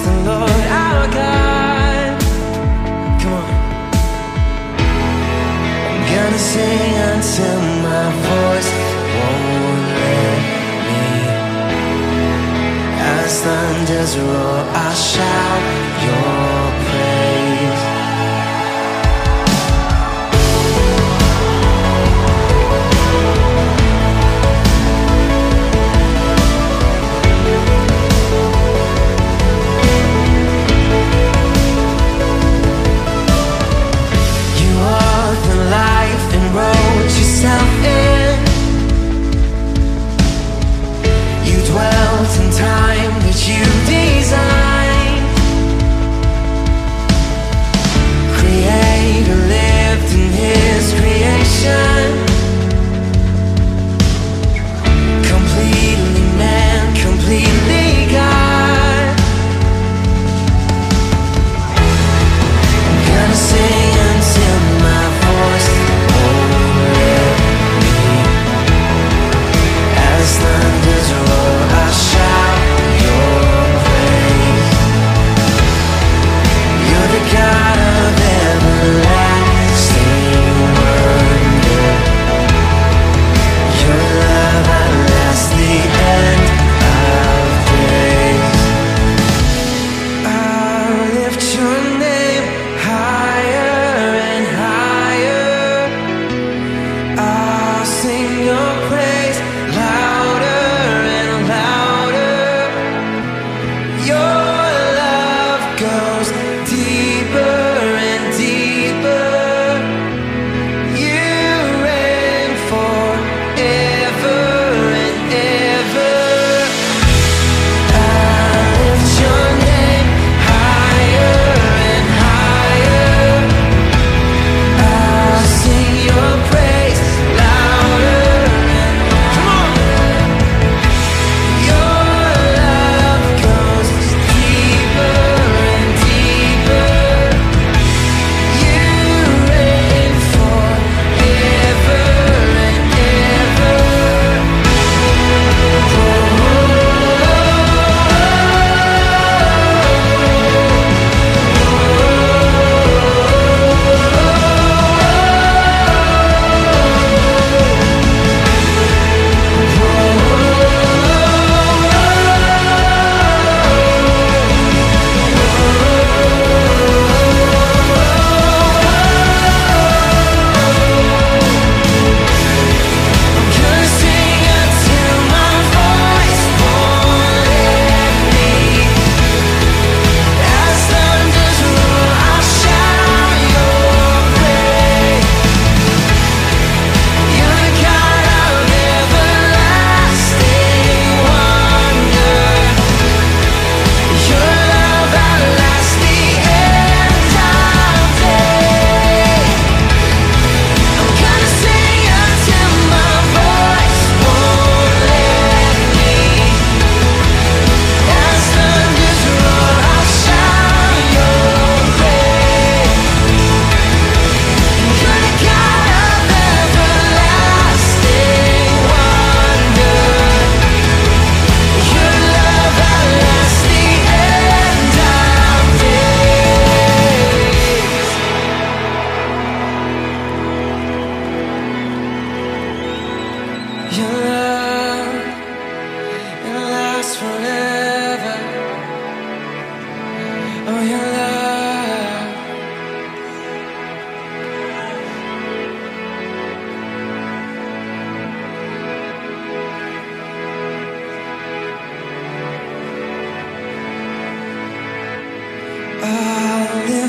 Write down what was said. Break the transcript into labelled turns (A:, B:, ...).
A: the Lord our God. Come on. I'm gonna sing until my voice won't let me. As thunders roar, I shout.